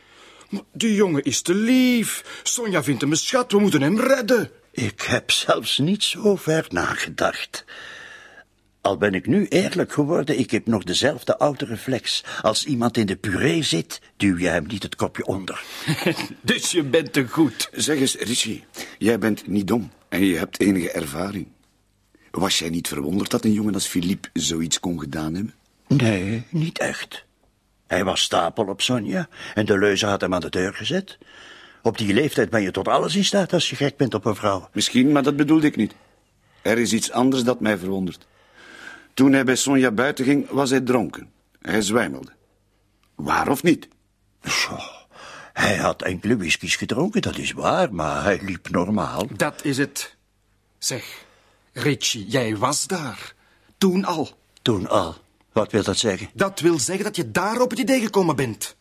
"Maar Die jongen is te lief. Sonja vindt hem een schat, we moeten hem redden. Ik heb zelfs niet zo ver nagedacht. Al ben ik nu eerlijk geworden, ik heb nog dezelfde oude reflex. Als iemand in de puree zit, duw je hem niet het kopje onder. Dus je bent te goed. Zeg eens, Richie, jij bent niet dom en je hebt enige ervaring. Was jij niet verwonderd dat een jongen als Philippe zoiets kon gedaan hebben? Nee, niet echt. Hij was stapel op Sonja en de leuze had hem aan de deur gezet. Op die leeftijd ben je tot alles in staat als je gek bent op een vrouw. Misschien, maar dat bedoelde ik niet. Er is iets anders dat mij verwondert. Toen hij bij Sonja buiten ging, was hij dronken. Hij zwijmelde. Waar of niet? Zo, hij had enkele whiskies gedronken, dat is waar, maar hij liep normaal. Dat is het. Zeg, Richie, jij was daar. Toen al. Toen al. Wat wil dat zeggen? Dat wil zeggen dat je daar op het idee gekomen bent.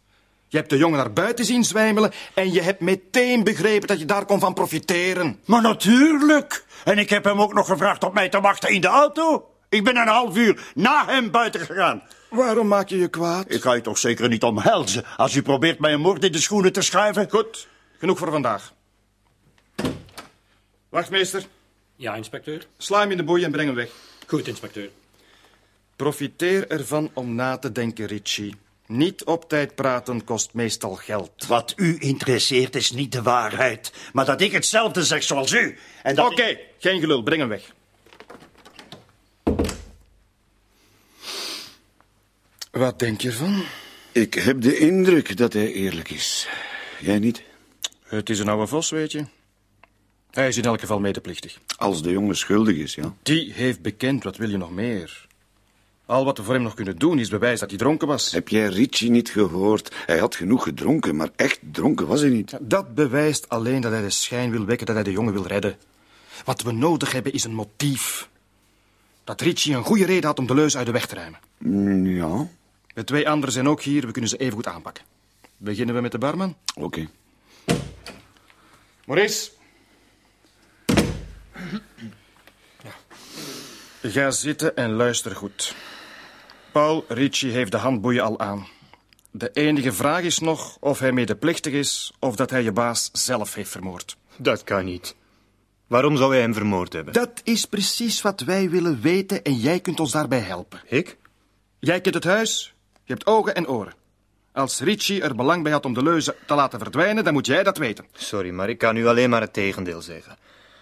Je hebt de jongen naar buiten zien zwijmelen en je hebt meteen begrepen dat je daar kon van profiteren. Maar natuurlijk. En ik heb hem ook nog gevraagd op mij te wachten in de auto. Ik ben een half uur na hem buiten gegaan. Waarom maak je je kwaad? Ik ga je toch zeker niet omhelzen als u probeert mij een moord in de schoenen te schuiven? Goed, genoeg voor vandaag. Wachtmeester, Ja, inspecteur. sla hem in de boei en breng hem weg. Goed, inspecteur. Profiteer ervan om na te denken, Richie. Niet op tijd praten kost meestal geld. Wat u interesseert is niet de waarheid, maar dat ik hetzelfde zeg zoals u. Oké, ik- geen gelul, breng hem weg. Wat denk je ervan? Ik heb de indruk dat hij eerlijk is. Jij niet? Het is een oude vos, weet je. Hij is in elk geval medeplichtig. Als de jongen schuldig is, ja. Die heeft bekend, wat wil je nog meer? Al wat we voor hem nog kunnen doen is bewijs dat hij dronken was. Heb jij Richie niet gehoord? Hij had genoeg gedronken, maar echt dronken was hij niet. Dat bewijst alleen dat hij de schijn wil wekken dat hij de jongen wil redden. Wat we nodig hebben is een motief. Dat Richie een goede reden had om de leus uit de weg te ruimen. Mm, Ja. De twee anderen zijn ook hier, we kunnen ze even goed aanpakken. Beginnen we met de barman? Oké. Maurice. Ga zitten en luister goed. Paul Ricci heeft de handboeien al aan. De enige vraag is nog of hij medeplichtig is of dat hij je baas zelf heeft vermoord. Dat kan niet. Waarom zou hij hem vermoord hebben? Dat is precies wat wij willen weten en jij kunt ons daarbij helpen. Ik? Jij kent het huis, je hebt ogen en oren. Als Ricci er belang bij had om de leuze te laten verdwijnen, dan moet jij dat weten. Sorry, maar ik kan u alleen maar het tegendeel zeggen.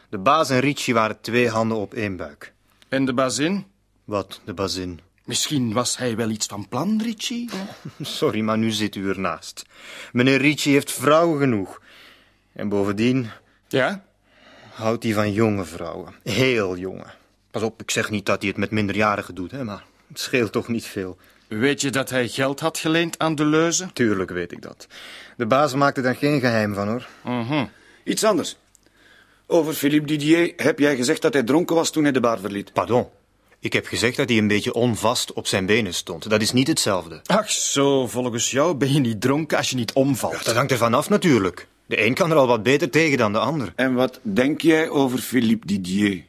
De baas en Ricci waren twee handen op één buik. En de bazin? Wat, de bazin? Misschien was hij wel iets van plan, Ricci? Sorry, maar nu zit u ernaast. Meneer Ricci heeft vrouwen genoeg. En bovendien... Ja? Houdt hij van jonge vrouwen. Heel jonge. Pas op, ik zeg niet dat hij het met minderjarigen doet, hè, maar het scheelt toch niet veel. Weet je dat hij geld had geleend aan de leuze? Tuurlijk weet ik dat. De baas maakte daar geen geheim van, hoor. Mhm. Iets anders. Over Philippe Didier heb jij gezegd dat hij dronken was toen hij de bar verliet. Pardon. Ik heb gezegd dat hij een beetje onvast op zijn benen stond. Dat is niet hetzelfde. Ach zo, volgens jou ben je niet dronken als je niet omvalt. Dat hangt ervan af natuurlijk. De een kan er al wat beter tegen dan de ander. En wat denk jij over Philippe Didier?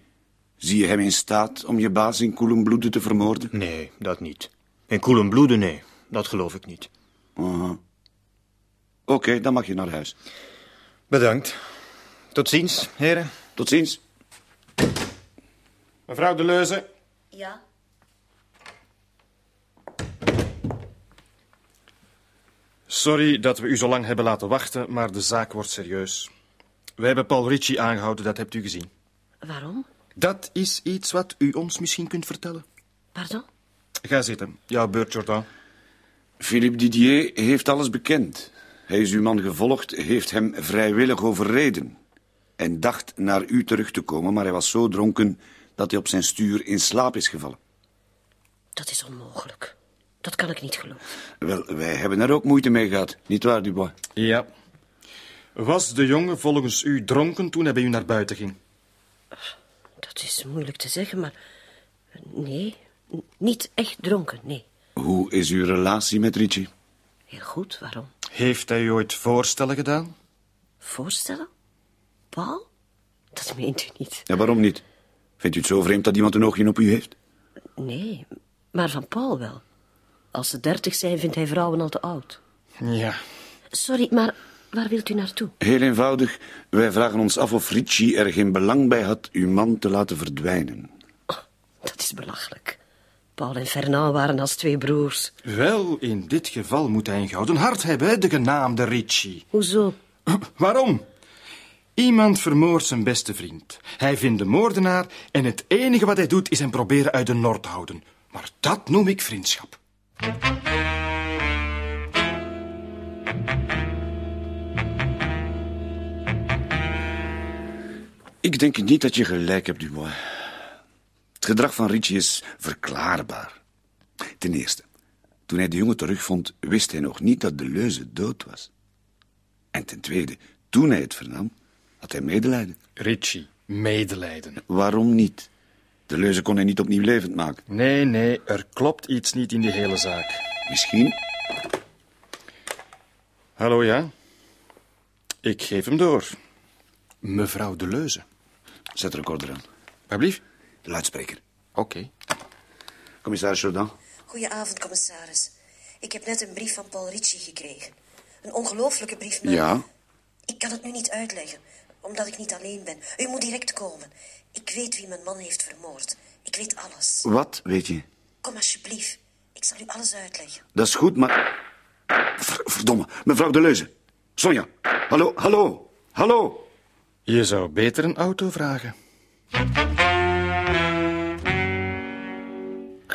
Zie je hem in staat om je baas in koelen bloeden te vermoorden? Nee, dat niet. In koelen bloeden, nee. Dat geloof ik niet. Aha. Oké, dan mag je naar huis. Bedankt. Tot ziens, heren. Tot ziens. Mevrouw de Leuze. Ja? Sorry dat we u zo lang hebben laten wachten, maar de zaak wordt serieus. We hebben Paul Ricci aangehouden, dat hebt u gezien. Waarom? Dat is iets wat u ons misschien kunt vertellen. Pardon? Ga zitten. Jouw beurt, Jordan. Philippe Didier heeft alles bekend. Hij is uw man gevolgd, heeft hem vrijwillig overreden. En dacht naar u terug te komen, maar hij was zo dronken dat hij op zijn stuur in slaap is gevallen. Dat is onmogelijk. Dat kan ik niet geloven. Wel, wij hebben er ook moeite mee gehad, nietwaar, Dubois? Ja. Was de jongen volgens u dronken toen hij bij u naar buiten ging? Dat is moeilijk te zeggen, maar... Nee, niet echt dronken, nee. Hoe is uw relatie met Ricci? Heel goed, waarom? Heeft hij u ooit voorstellen gedaan? Voorstellen? Paul? Dat meent u niet. Ja, waarom niet? Vindt u het zo vreemd dat iemand een oogje op u heeft? Nee, maar van Paul wel. Als ze dertig zijn, vindt hij vrouwen al te oud. Ja. Sorry, maar waar wilt u naartoe? Heel eenvoudig, wij vragen ons af of Ricci er geen belang bij had uw man te laten verdwijnen. Dat is belachelijk. Paul en Fernand waren als twee broers. Wel, in dit geval moet hij een gouden hart hebben, de genaamde Ricci. Hoezo? Waarom? Iemand vermoordt zijn beste vriend. Hij vindt de moordenaar en het enige wat hij doet is hem proberen uit de noord te houden. Maar dat noem ik vriendschap. Ik denk niet dat je gelijk hebt, Dubois. Het gedrag van Ricci is verklaarbaar. Ten eerste, toen hij de jongen terugvond, wist hij nog niet dat de leuze dood was. En ten tweede, toen hij het vernam, had hij medelijden. Ricci, medelijden. Waarom niet? De leuze kon hij niet opnieuw levend maken. Nee, nee, er klopt iets niet in die hele zaak. Misschien. Hallo, ja? Ik geef hem door. Mevrouw de Leuze. Zet de recorder aan. Alsjeblieft. De luidspreker. Oké. Commissaris Jourdan. Goedenavond, commissaris. Ik heb net een brief van Paul Ricci gekregen. Een ongelooflijke brief, maar... Ja? Ik kan het nu niet uitleggen, omdat ik niet alleen ben. U moet direct komen. Ik weet wie mijn man heeft vermoord. Ik weet alles. Wat weet je? Kom alsjeblieft. Ik zal u alles uitleggen. Dat is goed, maar... Ver- verdomme, mevrouw de Leuze. Sonja, hallo, hallo, hallo. Je zou beter een auto vragen.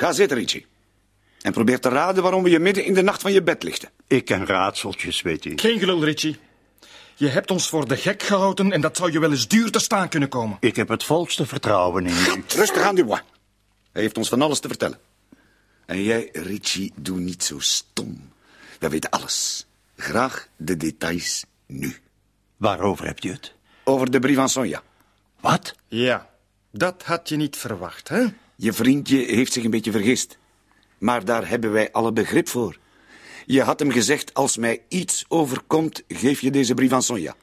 Ga zitten, Ricci. En probeer te raden waarom we je midden in de nacht van je bed lichten. Ik ken raadseltjes, weet u. Geen gelul, Ricci. Je hebt ons voor de gek gehouden en dat zou je wel eens duur te staan kunnen komen. Ik heb het volste vertrouwen in u. Rustig aan, Dubois. Hij heeft ons van alles te vertellen. En jij, Ricci, doe niet zo stom. Wij weten alles. Graag de details nu. Waarover hebt u het? Over de brief van Sonja. Wat? Ja, dat had je niet verwacht, hè? Je vriendje heeft zich een beetje vergist. Maar daar hebben wij alle begrip voor. Je had hem gezegd, als mij iets overkomt, geef je deze brief aan Sonja.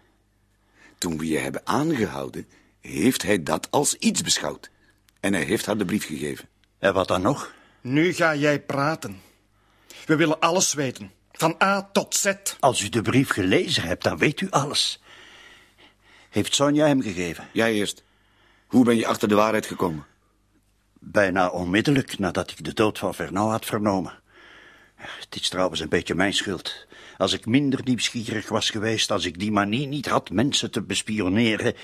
Toen we je hebben aangehouden, heeft hij dat als iets beschouwd. En hij heeft haar de brief gegeven. En wat dan nog? Nu ga jij praten. We willen alles weten. Van A tot Z. Als u de brief gelezen hebt, dan weet u alles. Heeft Sonja hem gegeven? Jij eerst. Hoe ben je achter de waarheid gekomen? Bijna onmiddellijk nadat ik de dood van Fernand had vernomen. Het is trouwens een beetje mijn schuld. Als ik minder nieuwsgierig was geweest, als ik die manier niet had mensen te bespioneren,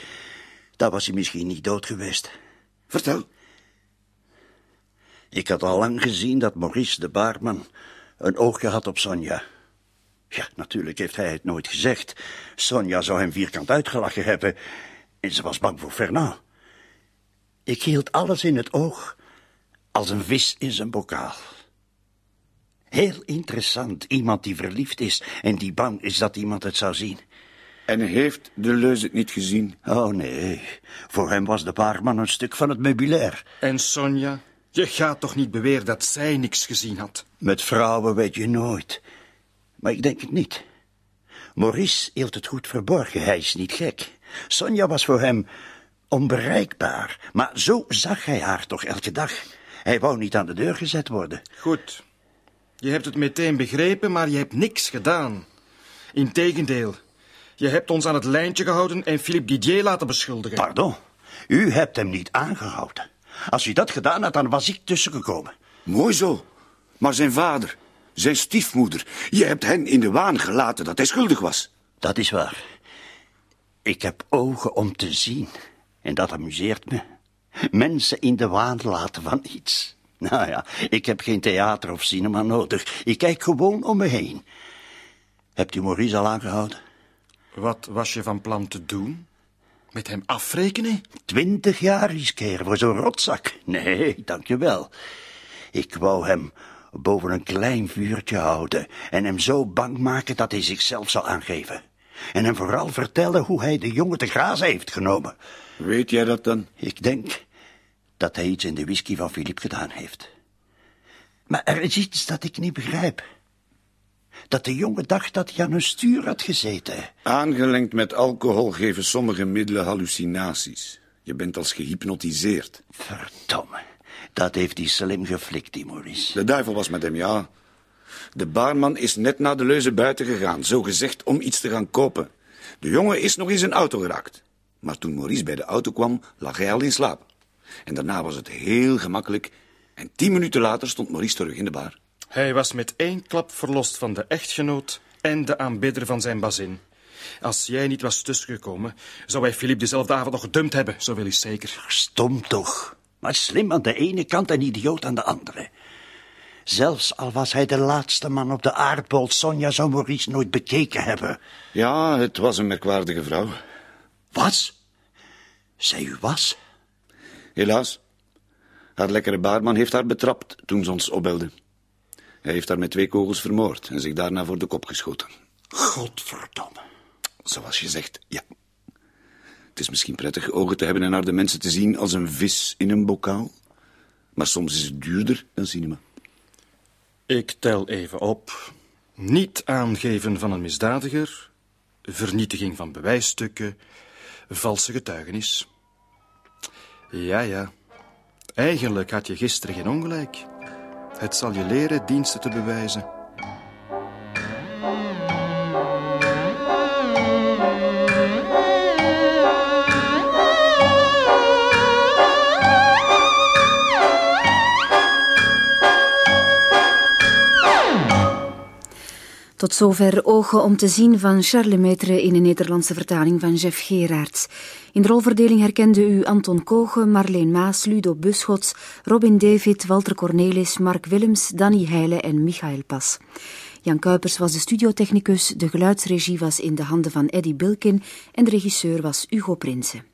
dan was hij misschien niet dood geweest. Vertel. Ik had al lang gezien dat Maurice de baarman een oogje had op Sonja. Ja, natuurlijk heeft hij het nooit gezegd. Sonja zou hem vierkant uitgelachen hebben en ze was bang voor Fernand. Ik hield alles in het oog als een vis in zijn bokaal. Heel interessant, iemand die verliefd is en die bang is dat iemand het zou zien. En heeft de leus het niet gezien? Oh nee, voor hem was de baarman een stuk van het meubilair. En Sonja, je gaat toch niet beweren dat zij niks gezien had? Met vrouwen weet je nooit. Maar ik denk het niet. Maurice hield het goed verborgen, hij is niet gek. Sonja was voor hem onbereikbaar, maar zo zag hij haar toch elke dag. Hij wou niet aan de deur gezet worden. Goed. Je hebt het meteen begrepen, maar je hebt niks gedaan. Integendeel, je hebt ons aan het lijntje gehouden en Philippe Didier laten beschuldigen. Pardon, u hebt hem niet aangehouden. Als u dat gedaan had, dan was ik tussengekomen. Mooi zo. Maar zijn vader, zijn stiefmoeder, je hebt hen in de waan gelaten dat hij schuldig was. Dat is waar. Ik heb ogen om te zien. En dat amuseert me. Mensen in de waan laten van iets. Nou ja, ik heb geen theater of cinema nodig. Ik kijk gewoon om me heen. Hebt u Maurice al aangehouden? Wat was je van plan te doen? Met hem afrekenen? Twintig jaar riskeren voor zo'n rotzak? Nee, dankjewel. Ik wou hem boven een klein vuurtje houden en hem zo bang maken dat hij zichzelf zou aangeven. En hem vooral vertellen hoe hij de jongen te grazen heeft genomen. Weet jij dat dan? Ik denk dat hij iets in de whisky van Philippe gedaan heeft. Maar er is iets dat ik niet begrijp. Dat de jongen dacht dat hij aan een stuur had gezeten. Aangelengd met alcohol geven sommige middelen hallucinaties. Je bent als gehypnotiseerd. Verdomme, dat heeft hij slim geflikt, die Maurice. De duivel was met hem, ja. De baarman is net na de leuze buiten gegaan, zo gezegd om iets te gaan kopen. De jongen is nog in zijn auto geraakt. Maar toen Maurice bij de auto kwam, lag hij al in slaap. En daarna was het heel gemakkelijk. En tien minuten later stond Maurice terug in de bar. Hij was met één klap verlost van de echtgenoot en de aanbidder van zijn bazin. Als jij niet was tussengekomen, zou hij Philippe dezelfde avond nog gedumpt hebben, zo wil ik zeker. Stom toch, maar slim aan de ene kant en idioot aan de andere. Zelfs al was hij de laatste man op de aardbol, Sonja zou Maurice nooit bekeken hebben. Ja, het was een merkwaardige vrouw. Was? Zij u was? Helaas. Haar lekkere baarman heeft haar betrapt toen ze ons opbelde. Hij heeft haar met twee kogels vermoord en zich daarna voor de kop geschoten. Godverdomme. Zoals je zegt, ja. Het is misschien prettig ogen te hebben en naar de mensen te zien als een vis in een bokaal. Maar soms is het duurder dan cinema. Ik tel even op. Niet aangeven van een misdadiger, vernietiging van bewijsstukken, valse getuigenis. Ja, ja. Eigenlijk had je gisteren geen ongelijk. Het zal je leren diensten te bewijzen. Tot zover Ogen om te zien van Charles Maître in een Nederlandse vertaling van Jeff Gerards. In de rolverdeling herkende u Anton Kogen, Marleen Maas, Ludo Buschots, Robin David, Walter Cornelis, Mark Willems, Danny Heile en Michael Pas. Jan Kuipers was de studiotechnicus, de geluidsregie was in de handen van Eddy Bilkin en de regisseur was Hugo Prinsen.